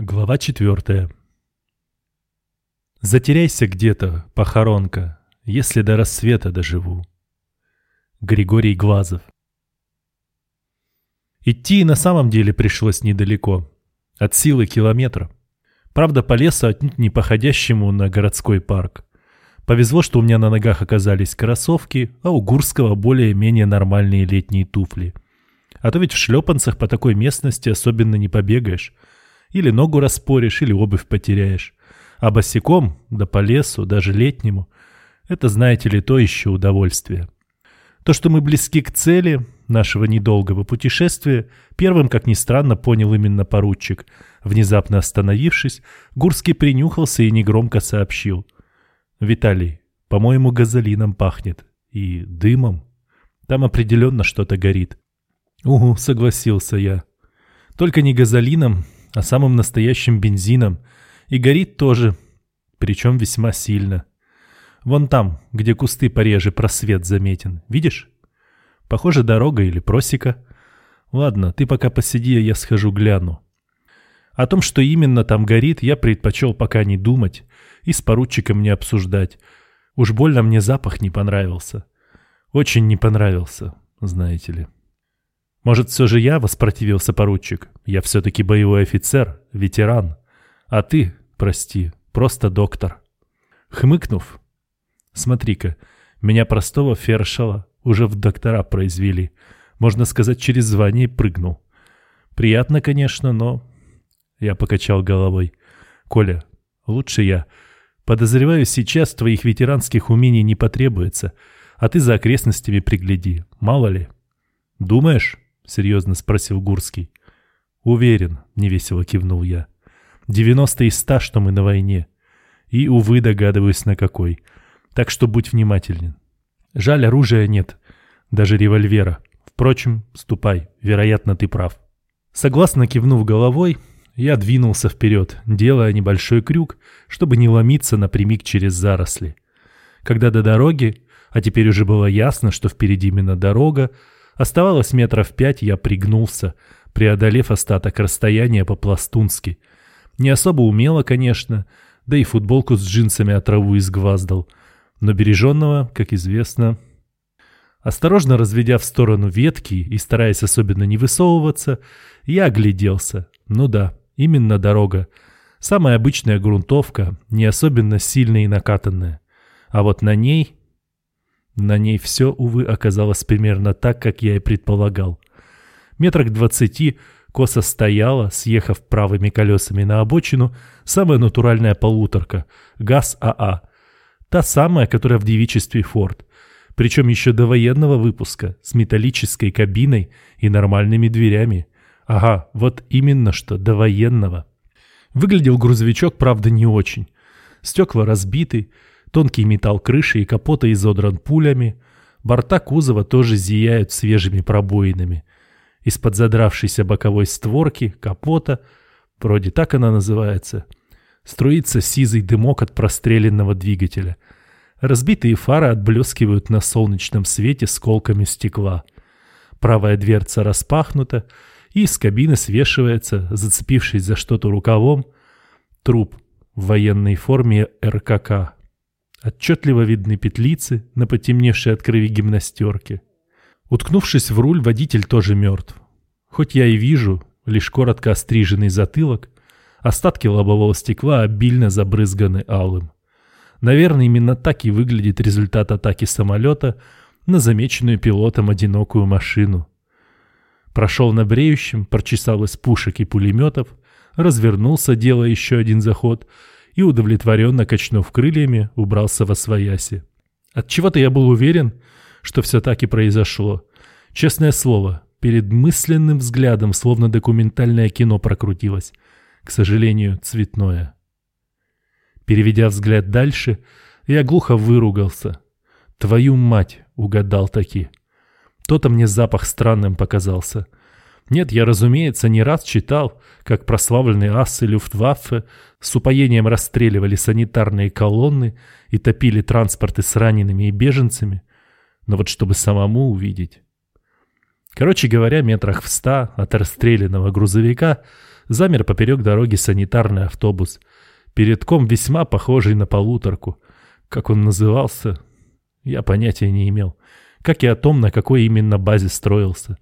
Глава четвертая. Затеряйся где-то, похоронка, если до рассвета доживу. Григорий Глазов. Идти на самом деле пришлось недалеко, от силы километра. Правда, по лесу отнюдь не походящему на городской парк. Повезло, что у меня на ногах оказались кроссовки, а у Гурского более-менее нормальные летние туфли. А то ведь в шлепанцах по такой местности особенно не побегаешь – или ногу распоришь, или обувь потеряешь. А босиком, да по лесу, даже летнему, это, знаете ли, то еще удовольствие. То, что мы близки к цели нашего недолгого путешествия, первым, как ни странно, понял именно поручик. Внезапно остановившись, Гурский принюхался и негромко сообщил. «Виталий, по-моему, газолином пахнет. И дымом. Там определенно что-то горит». «Угу», — согласился я. «Только не газолином, а самым настоящим бензином. И горит тоже, причем весьма сильно. Вон там, где кусты пореже, просвет заметен. Видишь? Похоже, дорога или просека. Ладно, ты пока посиди, а я схожу гляну. О том, что именно там горит, я предпочел пока не думать и с поручиком не обсуждать. Уж больно мне запах не понравился. Очень не понравился, знаете ли. Может, все же я воспротивился поручик? Я все-таки боевой офицер, ветеран. А ты, прости, просто доктор. Хмыкнув, смотри-ка, меня простого фершала уже в доктора произвели. Можно сказать, через звание прыгнул. Приятно, конечно, но... Я покачал головой. Коля, лучше я. Подозреваю, сейчас твоих ветеранских умений не потребуется, а ты за окрестностями пригляди, мало ли. Думаешь? — серьезно спросил Гурский. «Уверен», — невесело кивнул я. «Девяносто из ста, что мы на войне. И, увы, догадываюсь, на какой. Так что будь внимателен. Жаль, оружия нет, даже револьвера. Впрочем, ступай, вероятно, ты прав». Согласно кивнув головой, я двинулся вперед, делая небольшой крюк, чтобы не ломиться напрямик через заросли. Когда до дороги, а теперь уже было ясно, что впереди именно дорога, Оставалось метров пять, я пригнулся, преодолев остаток расстояния по-пластунски. Не особо умело, конечно, да и футболку с джинсами от траву изгваздал. Но береженного, как известно... Осторожно разведя в сторону ветки и стараясь особенно не высовываться, я огляделся. Ну да, именно дорога. Самая обычная грунтовка, не особенно сильная и накатанная. А вот на ней на ней все, увы, оказалось примерно так, как я и предполагал. Метрах двадцати косо стояла, съехав правыми колесами на обочину, самая натуральная полуторка, ГАЗ-АА. А. Та самая, которая в девичестве Форд. Причем еще до военного выпуска, с металлической кабиной и нормальными дверями. Ага, вот именно что, до военного. Выглядел грузовичок, правда, не очень. Стекла разбиты, Тонкий металл крыши и капота изодран пулями. Борта кузова тоже зияют свежими пробоинами. Из-под задравшейся боковой створки, капота, вроде так она называется, струится сизый дымок от простреленного двигателя. Разбитые фары отблескивают на солнечном свете сколками стекла. Правая дверца распахнута, и из кабины свешивается, зацепившись за что-то рукавом, труп в военной форме РКК. Отчетливо видны петлицы на потемневшей от крови гимнастерке. Уткнувшись в руль, водитель тоже мертв. Хоть я и вижу лишь коротко остриженный затылок, остатки лобового стекла обильно забрызганы алым. Наверное, именно так и выглядит результат атаки самолета на замеченную пилотом одинокую машину. Прошел на бреющем, прочесал из пушек и пулеметов, развернулся, делая еще один заход — и, удовлетворенно качнув крыльями, убрался во свояси. Отчего-то я был уверен, что все так и произошло. Честное слово, перед мысленным взглядом словно документальное кино прокрутилось. К сожалению, цветное. Переведя взгляд дальше, я глухо выругался. «Твою мать!» — угадал таки. То-то мне запах странным показался — нет, я, разумеется, не раз читал, как прославленные асы Люфтваффе с упоением расстреливали санитарные колонны и топили транспорты с ранеными и беженцами. Но вот чтобы самому увидеть... Короче говоря, метрах в ста от расстрелянного грузовика замер поперек дороги санитарный автобус. Передком весьма похожий на полуторку. Как он назывался, я понятия не имел. Как и о том, на какой именно базе строился.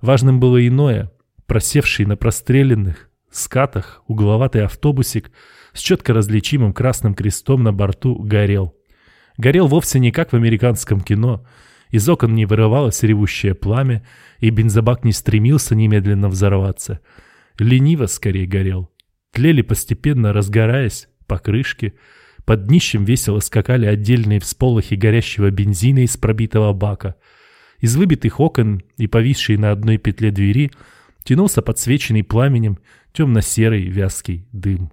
Важным было иное. Просевший на простреленных скатах угловатый автобусик с четко различимым красным крестом на борту горел. Горел вовсе не как в американском кино. Из окон не вырывалось ревущее пламя, и бензобак не стремился немедленно взорваться. Лениво скорее горел. Тлели постепенно, разгораясь, покрышки. Под днищем весело скакали отдельные всполохи горящего бензина из пробитого бака. Из выбитых окон и повисшей на одной петле двери тянулся подсвеченный пламенем темно-серый вязкий дым.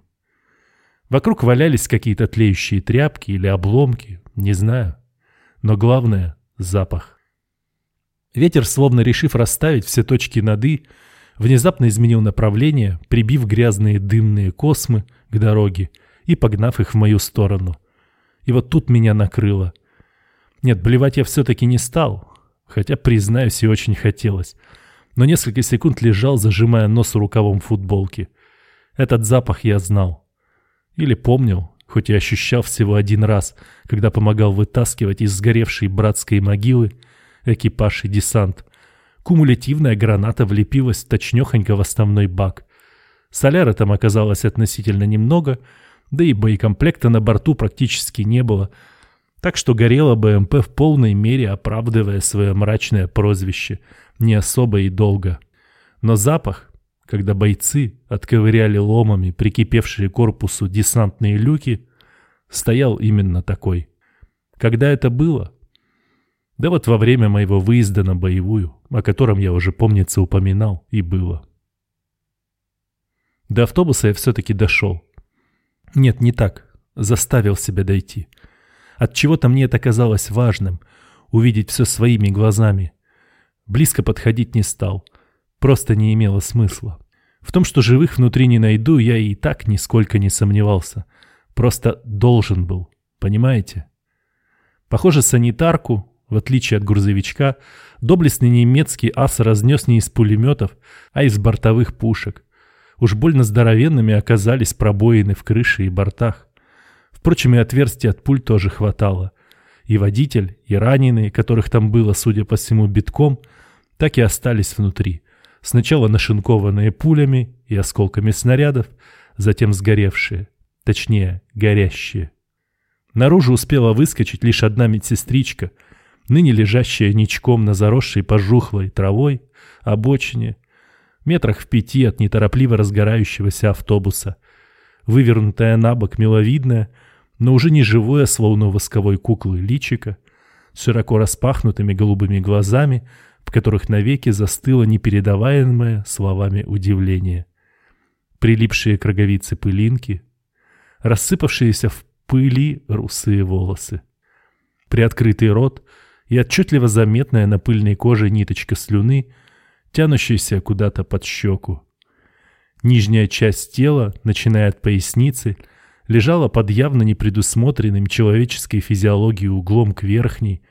Вокруг валялись какие-то тлеющие тряпки или обломки, не знаю. Но главное — запах. Ветер, словно решив расставить все точки над «и», внезапно изменил направление, прибив грязные дымные космы к дороге и погнав их в мою сторону. И вот тут меня накрыло. Нет, блевать я все-таки не стал, хотя, признаюсь, и очень хотелось. Но несколько секунд лежал, зажимая нос рукавом футболки. Этот запах я знал. Или помнил, хоть и ощущал всего один раз, когда помогал вытаскивать из сгоревшей братской могилы экипаж и десант. Кумулятивная граната влепилась точнёхонько в основной бак. Соляра там оказалось относительно немного, да и боекомплекта на борту практически не было, так что горела БМП в полной мере, оправдывая свое мрачное прозвище, не особо и долго. Но запах, когда бойцы отковыряли ломами прикипевшие к корпусу десантные люки, стоял именно такой. Когда это было? Да вот во время моего выезда на боевую, о котором я уже, помнится, упоминал, и было. До автобуса я все-таки дошел. Нет, не так. Заставил себя дойти. От чего-то мне это казалось важным — увидеть все своими глазами. Близко подходить не стал. Просто не имело смысла. В том, что живых внутри не найду, я и так нисколько не сомневался. Просто должен был. Понимаете? Похоже, санитарку, в отличие от грузовичка, доблестный немецкий ас разнес не из пулеметов, а из бортовых пушек. Уж больно здоровенными оказались пробоины в крыше и бортах. Впрочем, и отверстий от пуль тоже хватало. И водитель, и раненые, которых там было, судя по всему, битком, так и остались внутри. Сначала нашинкованные пулями и осколками снарядов, затем сгоревшие, точнее, горящие. Наружу успела выскочить лишь одна медсестричка, ныне лежащая ничком на заросшей пожухлой травой обочине, метрах в пяти от неторопливо разгорающегося автобуса. Вывернутая на бок миловидная, но уже не живое, словно восковой куклы личика, с широко распахнутыми голубыми глазами, в которых навеки застыло непередаваемое словами удивление. Прилипшие к роговице пылинки, рассыпавшиеся в пыли русые волосы. Приоткрытый рот и отчетливо заметная на пыльной коже ниточка слюны, тянущаяся куда-то под щеку. Нижняя часть тела, начиная от поясницы, лежала под явно непредусмотренным человеческой физиологией углом к верхней,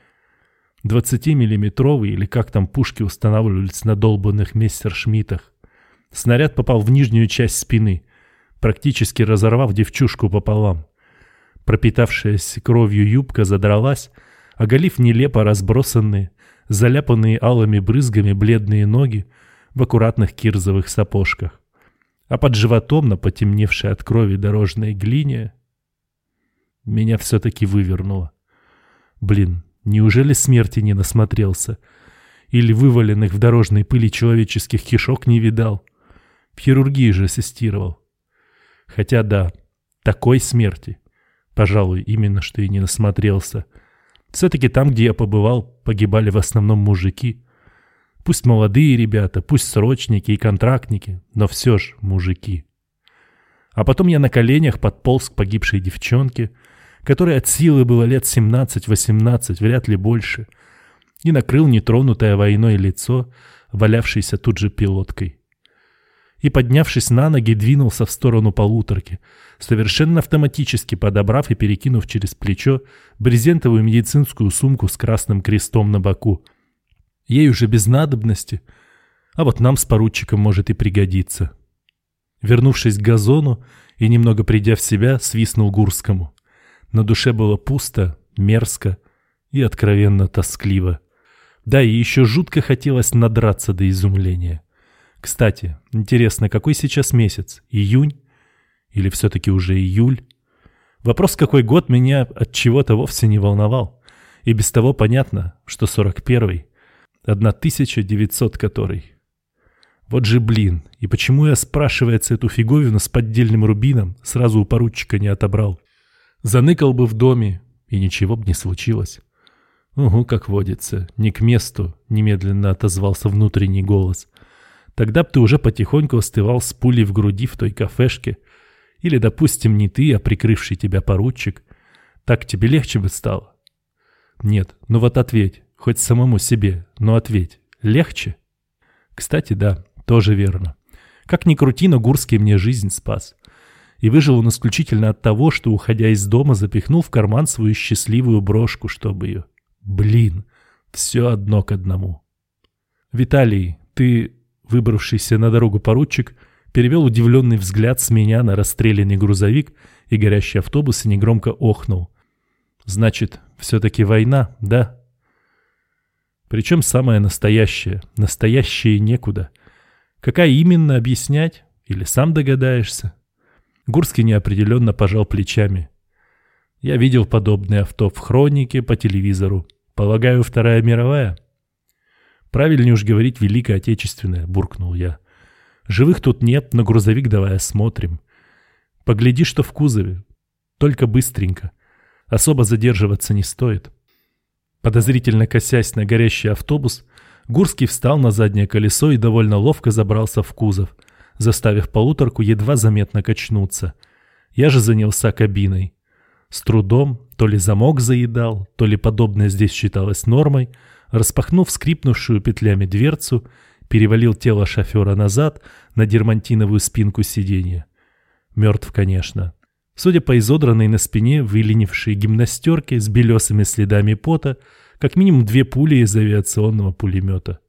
20-миллиметровый или как там пушки устанавливались на долбанных мессершмиттах. Снаряд попал в нижнюю часть спины, практически разорвав девчушку пополам. Пропитавшаяся кровью юбка задралась, оголив нелепо разбросанные, заляпанные алыми брызгами бледные ноги в аккуратных кирзовых сапожках. А под животом на потемневшей от крови дорожной глине меня все-таки вывернуло. Блин, Неужели смерти не насмотрелся? Или вываленных в дорожной пыли человеческих кишок не видал? В хирургии же ассистировал. Хотя да, такой смерти, пожалуй, именно что и не насмотрелся. Все-таки там, где я побывал, погибали в основном мужики. Пусть молодые ребята, пусть срочники и контрактники, но все же мужики. А потом я на коленях подполз к погибшей девчонке, которой от силы было лет 17-18, вряд ли больше, и накрыл нетронутое войной лицо, валявшееся тут же пилоткой. И, поднявшись на ноги, двинулся в сторону полуторки, совершенно автоматически подобрав и перекинув через плечо брезентовую медицинскую сумку с красным крестом на боку. Ей уже без надобности, а вот нам с поручиком может и пригодиться. Вернувшись к газону и немного придя в себя, свистнул Гурскому. На душе было пусто, мерзко и откровенно тоскливо. Да, и еще жутко хотелось надраться до изумления. Кстати, интересно, какой сейчас месяц? Июнь? Или все-таки уже июль? Вопрос, какой год, меня от чего-то вовсе не волновал. И без того понятно, что 41-й, 1900 который. Вот же блин, и почему я, спрашивается, эту фиговину с поддельным рубином сразу у поручика не отобрал? Заныкал бы в доме, и ничего бы не случилось. Угу, как водится, не к месту, немедленно отозвался внутренний голос. Тогда б ты уже потихоньку остывал с пулей в груди в той кафешке. Или, допустим, не ты, а прикрывший тебя поручик. Так тебе легче бы стало. Нет, ну вот ответь, хоть самому себе, но ответь, легче? Кстати, да, тоже верно. Как ни крути, но Гурский мне жизнь спас. И выжил он исключительно от того, что, уходя из дома, запихнул в карман свою счастливую брошку, чтобы ее... Блин, все одно к одному. Виталий, ты, выбравшийся на дорогу поручик, перевел удивленный взгляд с меня на расстрелянный грузовик и горящий автобус и негромко охнул. Значит, все-таки война, да? Причем самая настоящая. Настоящее некуда. Какая именно объяснять? Или сам догадаешься? Гурский неопределенно пожал плечами. Я видел подобное авто в хронике по телевизору. Полагаю, Вторая мировая? Правильнее уж говорить Великая Отечественная, буркнул я. Живых тут нет, но грузовик давай осмотрим. Погляди, что в кузове. Только быстренько. Особо задерживаться не стоит. Подозрительно косясь на горящий автобус, Гурский встал на заднее колесо и довольно ловко забрался в кузов, заставив полуторку едва заметно качнуться. Я же занялся кабиной. С трудом, то ли замок заедал, то ли подобное здесь считалось нормой, распахнув скрипнувшую петлями дверцу, перевалил тело шофера назад на дермантиновую спинку сиденья. Мертв, конечно. Судя по изодранной на спине выленившей гимнастерке с белесыми следами пота, как минимум две пули из авиационного пулемета.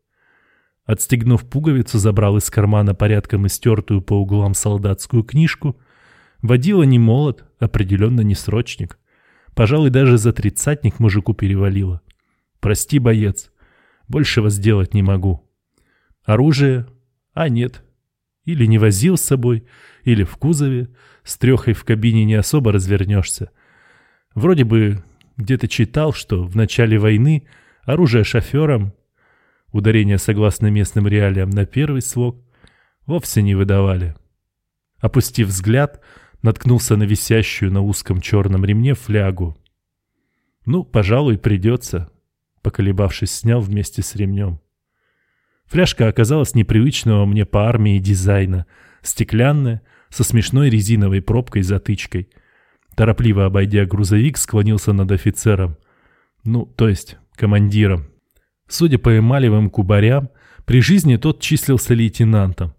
Отстегнув пуговицу, забрал из кармана порядком истертую по углам солдатскую книжку. Водила не молод, определенно не срочник. Пожалуй, даже за тридцатник мужику перевалило. Прости, боец, большего сделать не могу. Оружие? А нет. Или не возил с собой, или в кузове. С трехой в кабине не особо развернешься. Вроде бы где-то читал, что в начале войны оружие шоферам, ударение согласно местным реалиям на первый слог, вовсе не выдавали. Опустив взгляд, наткнулся на висящую на узком черном ремне флягу. Ну, пожалуй, придется, поколебавшись, снял вместе с ремнем. Фляжка оказалась непривычного мне по армии дизайна, стеклянная, со смешной резиновой пробкой-затычкой — Торопливо обойдя грузовик, склонился над офицером. Ну, то есть командиром. Судя по эмалевым кубарям, при жизни тот числился лейтенантом.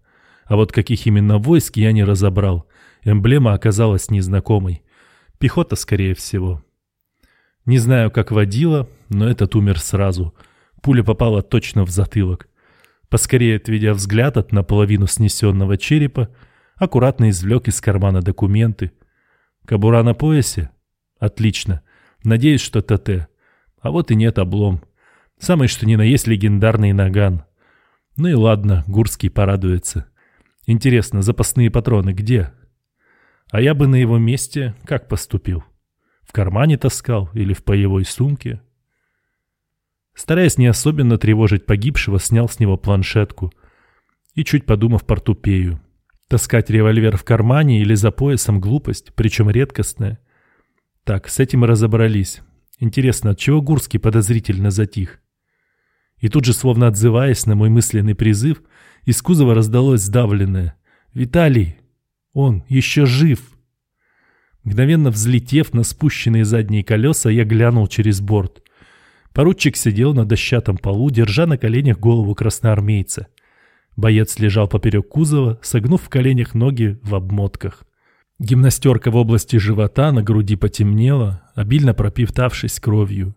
А вот каких именно войск я не разобрал. Эмблема оказалась незнакомой. Пехота, скорее всего. Не знаю, как водила, но этот умер сразу. Пуля попала точно в затылок. Поскорее отведя взгляд от наполовину снесенного черепа, аккуратно извлек из кармана документы – Кобура на поясе? Отлично. Надеюсь, что ТТ. А вот и нет облом. Самый что ни на есть легендарный наган. Ну и ладно, Гурский порадуется. Интересно, запасные патроны где? А я бы на его месте как поступил? В кармане таскал или в поевой сумке? Стараясь не особенно тревожить погибшего, снял с него планшетку и, чуть подумав, портупею. Таскать револьвер в кармане или за поясом – глупость, причем редкостная. Так, с этим разобрались. Интересно, от чего Гурский подозрительно затих? И тут же, словно отзываясь на мой мысленный призыв, из кузова раздалось сдавленное «Виталий! Он еще жив!» Мгновенно взлетев на спущенные задние колеса, я глянул через борт. Поручик сидел на дощатом полу, держа на коленях голову красноармейца. Боец лежал поперек кузова, согнув в коленях ноги в обмотках. Гимнастерка в области живота на груди потемнела, обильно пропитавшись кровью.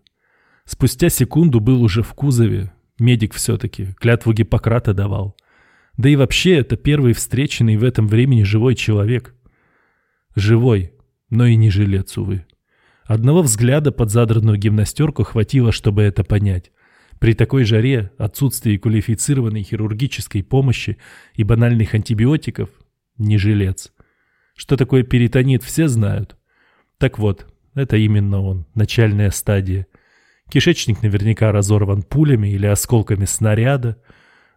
Спустя секунду был уже в кузове. Медик все-таки, клятву Гиппократа давал. Да и вообще это первый встреченный в этом времени живой человек. Живой, но и не жилец, увы. Одного взгляда под задранную гимнастерку хватило, чтобы это понять. При такой жаре, отсутствии квалифицированной хирургической помощи и банальных антибиотиков – не жилец. Что такое перитонит, все знают. Так вот, это именно он, начальная стадия. Кишечник наверняка разорван пулями или осколками снаряда.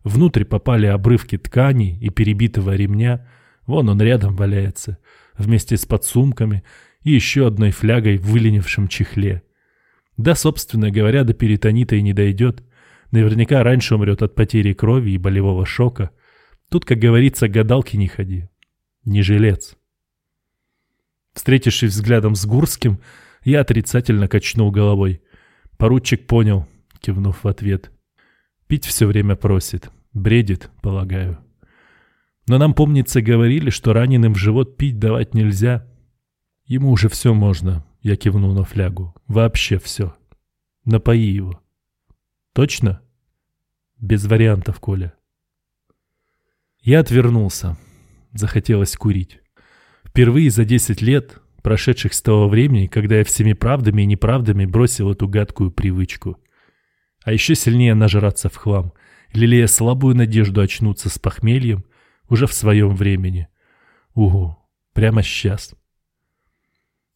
Внутрь попали обрывки ткани и перебитого ремня. Вон он рядом валяется, вместе с подсумками и еще одной флягой в выленившем чехле. Да, собственно говоря, до перитонита и не дойдет. Наверняка раньше умрет от потери крови и болевого шока. Тут, как говорится, гадалки не ходи. Не жилец. Встретившись взглядом с Гурским, я отрицательно качнул головой. Поручик понял, кивнув в ответ. Пить все время просит. Бредит, полагаю. Но нам, помнится, говорили, что раненым в живот пить давать нельзя. Ему уже все можно, я кивнул на флягу. Вообще все. Напои его. Точно? Без вариантов, Коля. Я отвернулся. Захотелось курить. Впервые за 10 лет, прошедших с того времени, когда я всеми правдами и неправдами бросил эту гадкую привычку. А еще сильнее нажраться в хлам, лелея слабую надежду очнуться с похмельем уже в своем времени. Угу, прямо сейчас.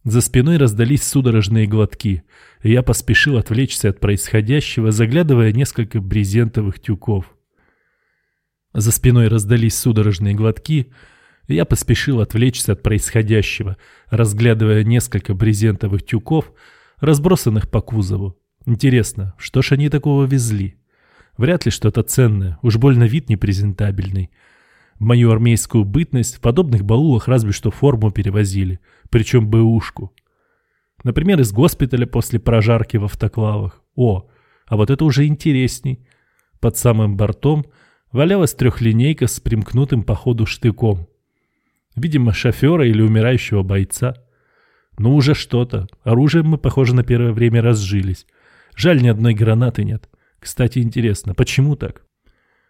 За спиной раздались судорожные глотки, и я поспешил отвлечься от происходящего, заглядывая несколько брезентовых тюков. За спиной раздались судорожные глотки, и я поспешил отвлечься от происходящего, разглядывая несколько брезентовых тюков, разбросанных по кузову. Интересно, что ж они такого везли? Вряд ли что-то ценное, уж больно вид непрезентабельный. В мою армейскую бытность в подобных баулах разве что форму перевозили, причем бэушку. Например, из госпиталя после прожарки в автоклавах. О, а вот это уже интересней. Под самым бортом валялась трехлинейка с примкнутым по ходу штыком. Видимо, шофера или умирающего бойца. Ну уже что-то. Оружием мы, похоже, на первое время разжились. Жаль, ни одной гранаты нет. Кстати, интересно, почему так?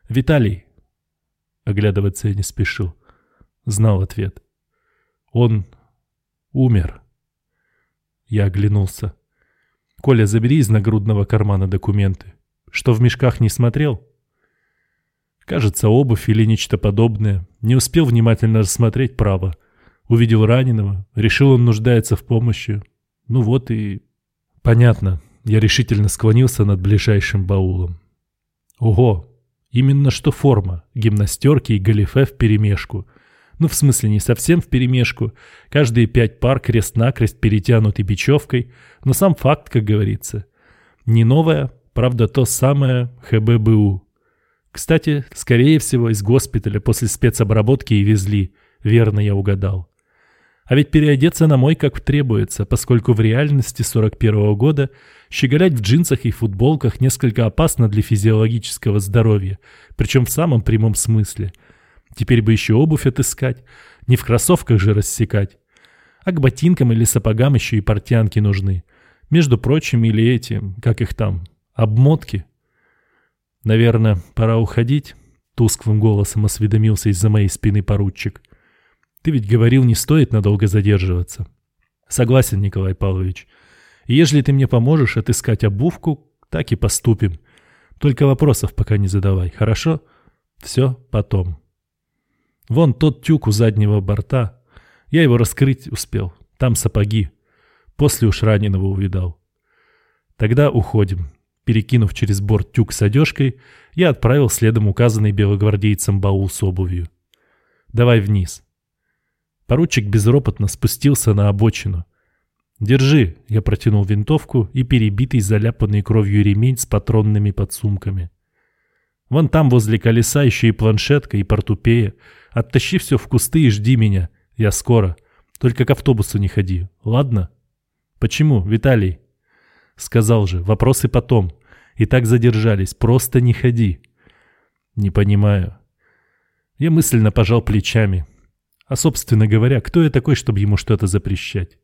Виталий, Оглядываться я не спешил. Знал ответ. Он умер. Я оглянулся. «Коля, забери из нагрудного кармана документы. Что в мешках не смотрел?» Кажется, обувь или нечто подобное. Не успел внимательно рассмотреть право. Увидел раненого, решил он нуждается в помощи. Ну вот и... Понятно. Я решительно склонился над ближайшим баулом. Ого, Именно что форма, гимнастерки и галифе вперемешку. Ну, в смысле, не совсем вперемешку. Каждые пять пар крест-накрест перетянуты бечевкой, но сам факт, как говорится. Не новое, правда, то самое ХББУ. Кстати, скорее всего, из госпиталя после спецобработки и везли. Верно я угадал. А ведь переодеться на мой как требуется, поскольку в реальности 41 -го года щеголять в джинсах и футболках несколько опасно для физиологического здоровья, причем в самом прямом смысле. Теперь бы еще обувь отыскать, не в кроссовках же рассекать. А к ботинкам или сапогам еще и портянки нужны. Между прочим, или эти, как их там, обмотки. Наверное, пора уходить, тусклым голосом осведомился из-за моей спины поручик. Ты ведь говорил, не стоит надолго задерживаться. Согласен, Николай Павлович. И ежели ты мне поможешь отыскать обувку, так и поступим. Только вопросов пока не задавай, хорошо? Все потом. Вон тот тюк у заднего борта. Я его раскрыть успел. Там сапоги. После уж раненого увидал. Тогда уходим. Перекинув через борт тюк с одежкой, я отправил следом указанный белогвардейцем баул с обувью. Давай вниз. Поручик безропотно спустился на обочину. «Держи», — я протянул винтовку и перебитый заляпанный кровью ремень с патронными подсумками. «Вон там возле колеса еще и планшетка, и портупея. Оттащи все в кусты и жди меня. Я скоро. Только к автобусу не ходи, ладно?» «Почему, Виталий?» «Сказал же, вопросы потом. И так задержались. Просто не ходи». «Не понимаю». Я мысленно пожал плечами. А, собственно говоря, кто я такой, чтобы ему что-то запрещать?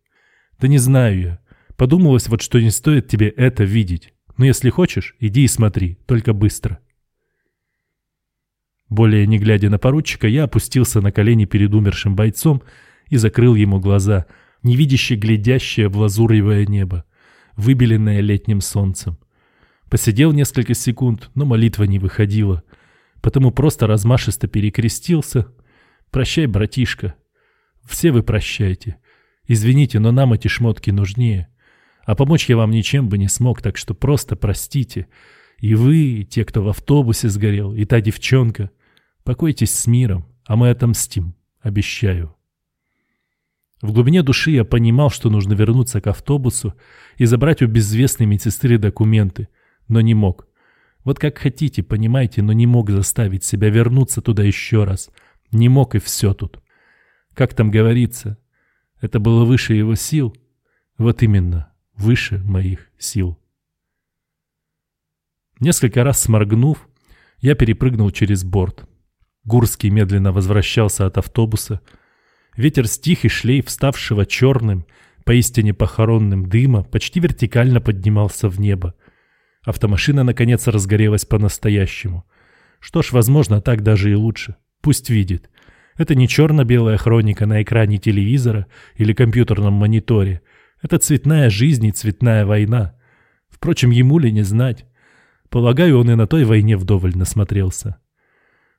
Да не знаю я. Подумалось вот, что не стоит тебе это видеть. Но если хочешь, иди и смотри, только быстро. Более не глядя на поручика, я опустился на колени перед умершим бойцом и закрыл ему глаза, невидяще глядящее в лазуревое небо, выбеленное летним солнцем. Посидел несколько секунд, но молитва не выходила, потому просто размашисто перекрестился. «Прощай, братишка. Все вы прощайте. Извините, но нам эти шмотки нужнее. А помочь я вам ничем бы не смог, так что просто простите. И вы, и те, кто в автобусе сгорел, и та девчонка. Покойтесь с миром, а мы отомстим, обещаю. В глубине души я понимал, что нужно вернуться к автобусу и забрать у безвестной медсестры документы, но не мог. Вот как хотите, понимаете, но не мог заставить себя вернуться туда еще раз. Не мог и все тут. Как там говорится, это было выше его сил. Вот именно, выше моих сил. Несколько раз сморгнув, я перепрыгнул через борт. Гурский медленно возвращался от автобуса. Ветер стих и шлейф, ставшего черным, поистине похоронным дыма, почти вертикально поднимался в небо. Автомашина, наконец, разгорелась по-настоящему. Что ж, возможно, так даже и лучше. Пусть видит. Это не черно-белая хроника на экране телевизора или компьютерном мониторе. Это цветная жизнь и цветная война. Впрочем, ему ли не знать? Полагаю, он и на той войне вдоволь насмотрелся.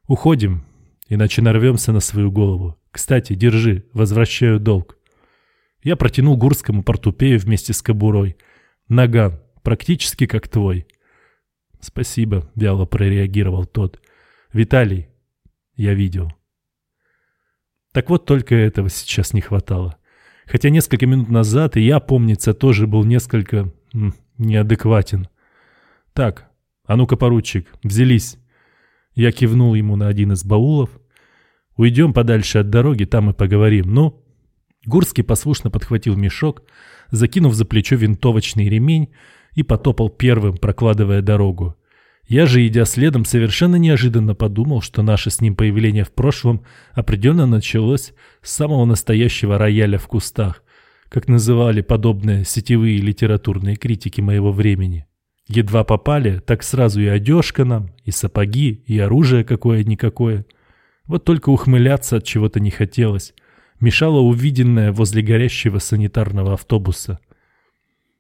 Уходим, иначе нарвемся на свою голову. Кстати, держи, возвращаю долг. Я протянул Гурскому портупею вместе с кобурой. Наган, практически как твой. Спасибо, вяло прореагировал тот. Виталий, я видел. Так вот только этого сейчас не хватало. Хотя несколько минут назад и я, помнится, тоже был несколько м, неадекватен. Так, а ну-ка, поручик, взялись. Я кивнул ему на один из баулов. Уйдем подальше от дороги, там и поговорим. Ну? Гурский послушно подхватил мешок, закинув за плечо винтовочный ремень и потопал первым, прокладывая дорогу. Я же, идя следом, совершенно неожиданно подумал, что наше с ним появление в прошлом определенно началось с самого настоящего рояля в кустах, как называли подобные сетевые литературные критики моего времени. Едва попали, так сразу и одежка нам, и сапоги, и оружие какое-никакое. Вот только ухмыляться от чего-то не хотелось. Мешало увиденное возле горящего санитарного автобуса.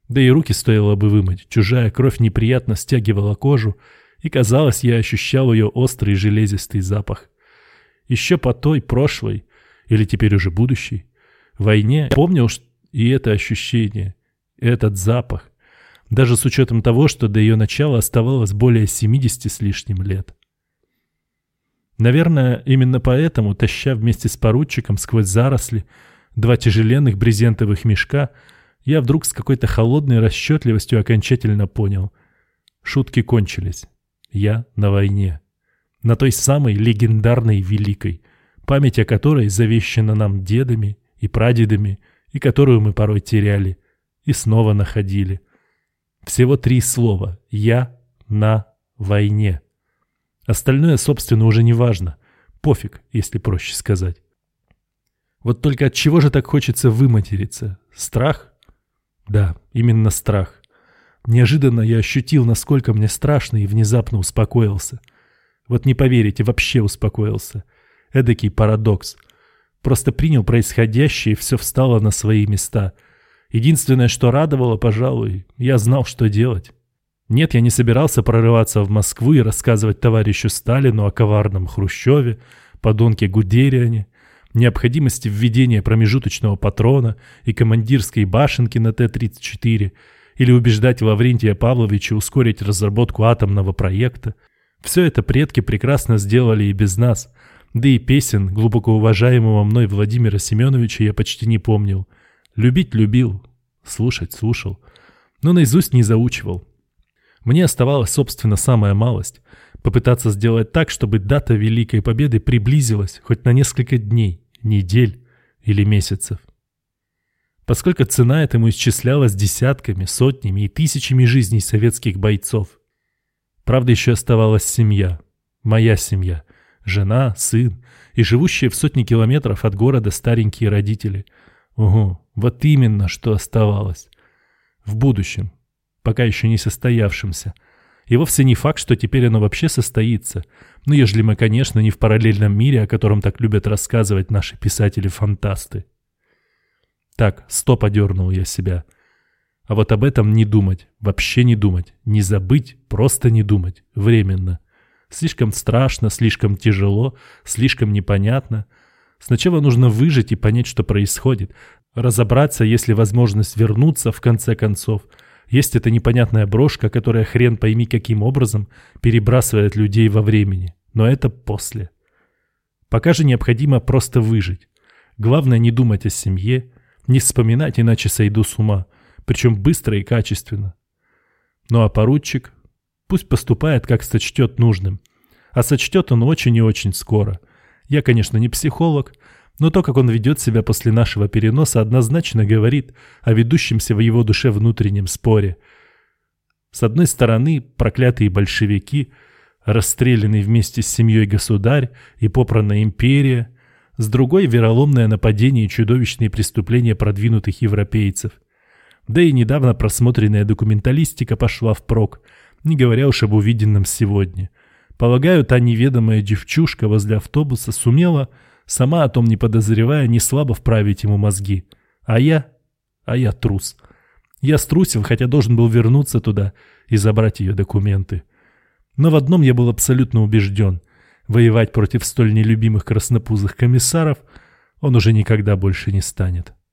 Да и руки стоило бы вымыть. Чужая кровь неприятно стягивала кожу, и, казалось, я ощущал ее острый железистый запах. Еще по той прошлой, или теперь уже будущей, войне помнил и это ощущение, этот запах, даже с учетом того, что до ее начала оставалось более 70 с лишним лет. Наверное, именно поэтому, таща вместе с поручиком сквозь заросли два тяжеленных брезентовых мешка, я вдруг с какой-то холодной расчетливостью окончательно понял. Шутки кончились. Я на войне. На той самой легендарной великой, память о которой завещана нам дедами и прадедами, и которую мы порой теряли и снова находили. Всего три слова «Я на войне». Остальное, собственно, уже не важно. Пофиг, если проще сказать. Вот только от чего же так хочется выматериться? Страх? Да, именно страх. Неожиданно я ощутил, насколько мне страшно и внезапно успокоился. Вот не поверите, вообще успокоился. Эдакий парадокс. Просто принял происходящее, и все встало на свои места. Единственное, что радовало, пожалуй, я знал, что делать. Нет, я не собирался прорываться в Москву и рассказывать товарищу Сталину о коварном Хрущеве, подонке Гудериане, необходимости введения промежуточного патрона и командирской башенки на Т-34 или убеждать Лаврентия Павловича ускорить разработку атомного проекта. Все это предки прекрасно сделали и без нас, да и песен глубоко уважаемого мной Владимира Семеновича я почти не помнил. Любить любил, слушать слушал, но наизусть не заучивал. Мне оставалась, собственно, самая малость – попытаться сделать так, чтобы дата Великой Победы приблизилась хоть на несколько дней, недель или месяцев. Поскольку цена этому исчислялась десятками, сотнями и тысячами жизней советских бойцов. Правда, еще оставалась семья. Моя семья. Жена, сын и живущие в сотни километров от города старенькие родители. Угу, вот именно, что оставалось. В будущем, пока еще не состоявшемся. И вовсе не факт, что теперь оно вообще состоится. Ну, ежели мы, конечно, не в параллельном мире, о котором так любят рассказывать наши писатели-фантасты. Так, стоп, одернул я себя. А вот об этом не думать, вообще не думать, не забыть, просто не думать, временно. Слишком страшно, слишком тяжело, слишком непонятно. Сначала нужно выжить и понять, что происходит. Разобраться, если возможность вернуться, в конце концов. Есть эта непонятная брошка, которая хрен пойми каким образом перебрасывает людей во времени. Но это после. Пока же необходимо просто выжить. Главное не думать о семье, не вспоминать, иначе сойду с ума. Причем быстро и качественно. Ну а поручик? Пусть поступает, как сочтет нужным. А сочтет он очень и очень скоро. Я, конечно, не психолог, но то, как он ведет себя после нашего переноса, однозначно говорит о ведущемся в его душе внутреннем споре. С одной стороны, проклятые большевики, расстрелянный вместе с семьей государь и попранная империя, с другой – вероломное нападение и чудовищные преступления продвинутых европейцев. Да и недавно просмотренная документалистика пошла впрок, не говоря уж об увиденном сегодня. Полагаю, та неведомая девчушка возле автобуса сумела – сама о том не подозревая, не слабо вправить ему мозги. А я? А я трус. Я струсил, хотя должен был вернуться туда и забрать ее документы. Но в одном я был абсолютно убежден. Воевать против столь нелюбимых краснопузых комиссаров он уже никогда больше не станет.